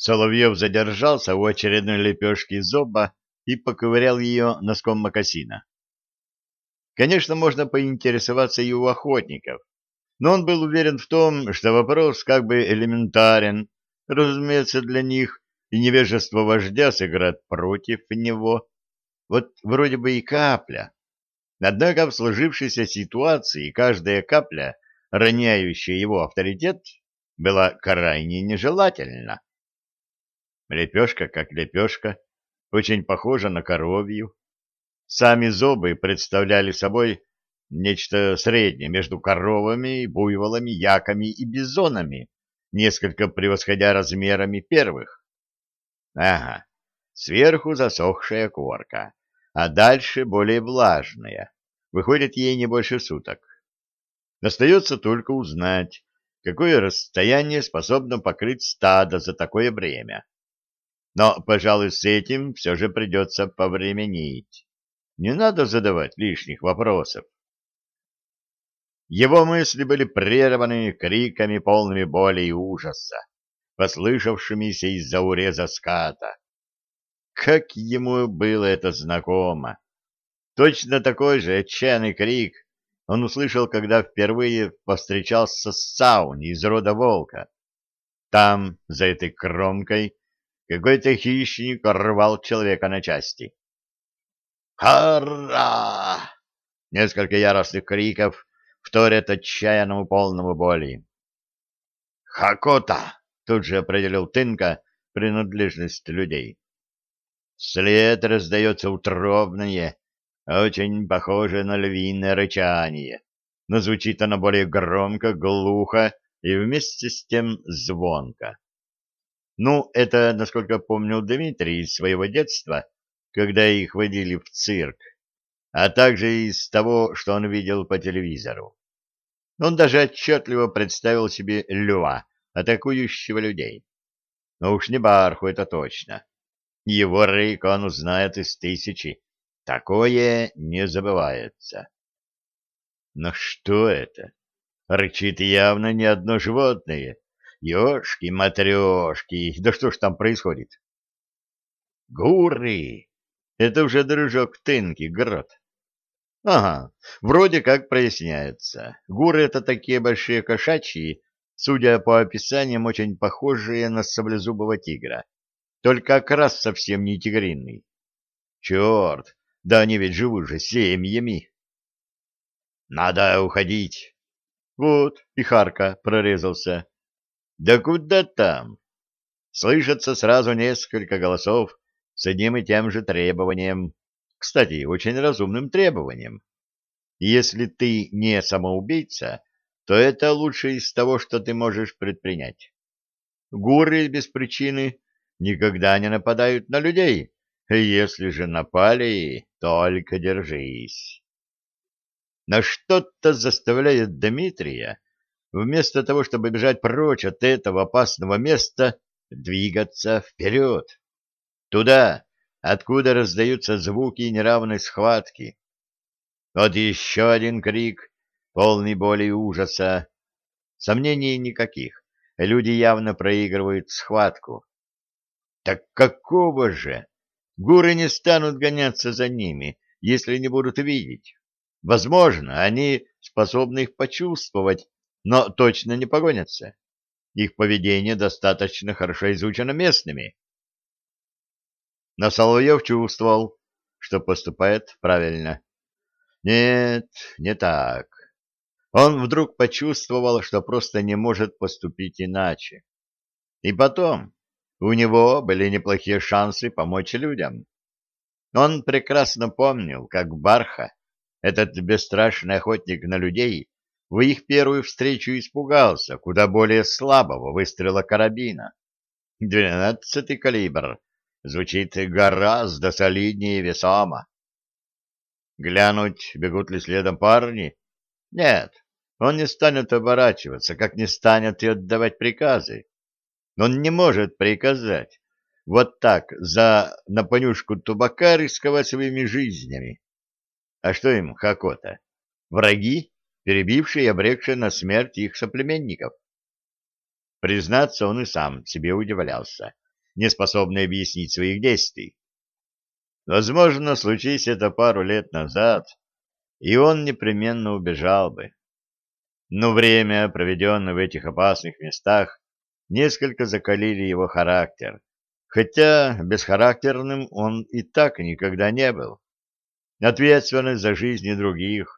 Соловьев задержался у очередной лепешки зоба и поковырял ее носком мокасина. Конечно, можно поинтересоваться и у охотников, но он был уверен в том, что вопрос как бы элементарен, разумеется, для них, и невежество вождя сыграет против него. Вот вроде бы и капля. Однако в сложившейся ситуации каждая капля, роняющая его авторитет, была крайне нежелательна. Лепешка как лепешка, очень похожа на коровью. Сами зубы представляли собой нечто среднее между коровами, буйволами, яками и бизонами, несколько превосходя размерами первых. Ага, сверху засохшая корка, а дальше более влажная. Выходит ей не больше суток. Остается только узнать, какое расстояние способно покрыть стадо за такое время. Но, пожалуй, с этим все же придется повременить. Не надо задавать лишних вопросов. Его мысли были прерваны криками, полными боли и ужаса, послышавшимися из-за уреза ската. Как ему было это знакомо! Точно такой же отчаянный крик он услышал, когда впервые повстречался с Сауни из рода волка. Там, за этой кромкой, какой-то хищник рвал человека на части. «Хара!» Несколько яростных криков вторят отчаянному полному боли. «Хакота!» — тут же определил Тынка принадлежность людей. Вслед раздается утробное, очень похожее на львиное рычание, но звучит оно более громко, глухо и вместе с тем звонко. Ну, это, насколько помнил Дмитрий из своего детства, когда их водили в цирк, а также из того, что он видел по телевизору. Он даже отчетливо представил себе льва, атакующего людей. Но уж не барху, это точно. Его рык он узнает из тысячи. Такое не забывается. Но что это? Рычит явно не одно животное, Ёшки-матрёшки, да что ж там происходит? Гуры! Это уже дружок Тынки, Грот. Ага, вроде как проясняется. Гуры — это такие большие кошачьи, судя по описаниям, очень похожие на саблезубого тигра. Только окрас совсем не тигриный. Черт, да они ведь живут же семьями. Надо уходить. Вот, и Харка прорезался. Да куда там? Слышится сразу несколько голосов с одним и тем же требованием. Кстати, очень разумным требованием. Если ты не самоубийца, то это лучшее из того, что ты можешь предпринять. Гуры без причины никогда не нападают на людей. Если же напали, только держись. Но что-то заставляет Дмитрия вместо того, чтобы бежать прочь от этого опасного места, двигаться вперед. Туда, откуда раздаются звуки неравной схватки. Вот еще один крик, полный боли и ужаса. Сомнений никаких. Люди явно проигрывают схватку. Так какого же? Гуры не станут гоняться за ними, если не будут видеть. Возможно, они способны их почувствовать но точно не погонятся. Их поведение достаточно хорошо изучено местными. Но Соловьев чувствовал, что поступает правильно. Нет, не так. Он вдруг почувствовал, что просто не может поступить иначе. И потом, у него были неплохие шансы помочь людям. Он прекрасно помнил, как Барха, этот бесстрашный охотник на людей, в их первую встречу испугался куда более слабого выстрела карабина. Двенадцатый калибр звучит гораздо солиднее и весомо. Глянуть, бегут ли следом парни? Нет, он не станет оборачиваться, как не станет и отдавать приказы. Он не может приказать вот так за на понюшку табака рисковать своими жизнями. А что им, Хакота? Враги? Перебивший и обрекший на смерть их соплеменников. Признаться, он и сам себе удивлялся, не способный объяснить своих действий. Возможно, случись это пару лет назад, и он непременно убежал бы. Но время, проведенное в этих опасных местах, несколько закалили его характер, хотя бесхарактерным он и так никогда не был. Ответственность за жизни других,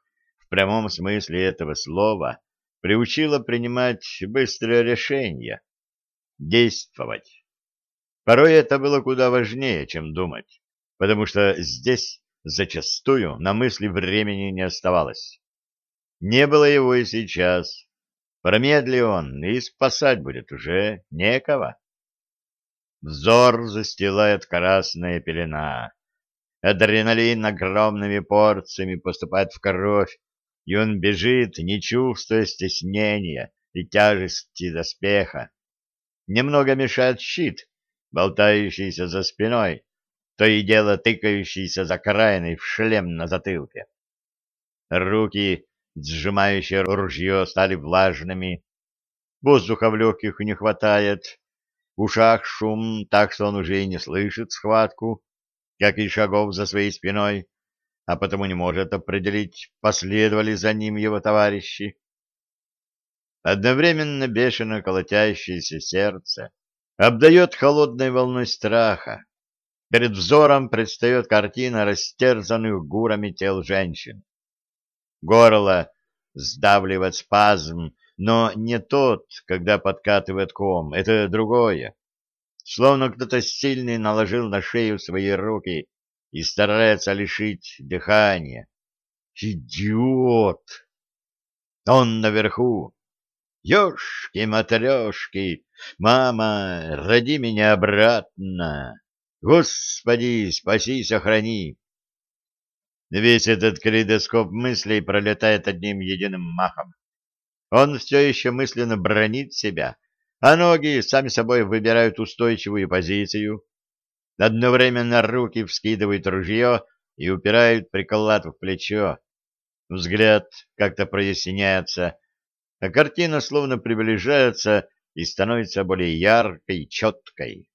прямом смысле этого слова, приучила принимать быстрые решения, действовать. Порой это было куда важнее, чем думать, потому что здесь зачастую на мысли времени не оставалось. Не было его и сейчас. Промедли он, и спасать будет уже некого. Взор застилает красная пелена. Адреналин огромными порциями поступает в кровь, и он бежит, не чувствуя стеснения и тяжести доспеха. Немного мешает щит, болтающийся за спиной, то и дело тыкающийся за краиной в шлем на затылке. Руки сжимающие ружье, стали влажными. Воздуха в легких не хватает. В ушах шум, так что он уже и не слышит схватку, как и шагов за своей спиной, а потому не может определить, последовали за ним его товарищи. Одновременно бешено колотящееся сердце обдает холодной волной страха. Перед взором предстает картина растерзанных гурами тел женщин. Горло сдавливает спазм, но не тот, когда подкатывает ком, это другое. Словно кто-то сильный наложил на шею свои руки и старается лишить дыхания. Идиот! Он наверху. Ёшки-матрешки, мама, роди меня обратно. Господи, спаси, сохрани. Весь этот калейдоскоп мыслей пролетает одним единым махом. Он все еще мысленно бронит себя, а ноги сами собой выбирают устойчивую позицию. Одновременно руки вскидывают ружье и упирают приклад в плечо. Взгляд как-то проясняется, а картина словно приближается и становится более яркой, четкой.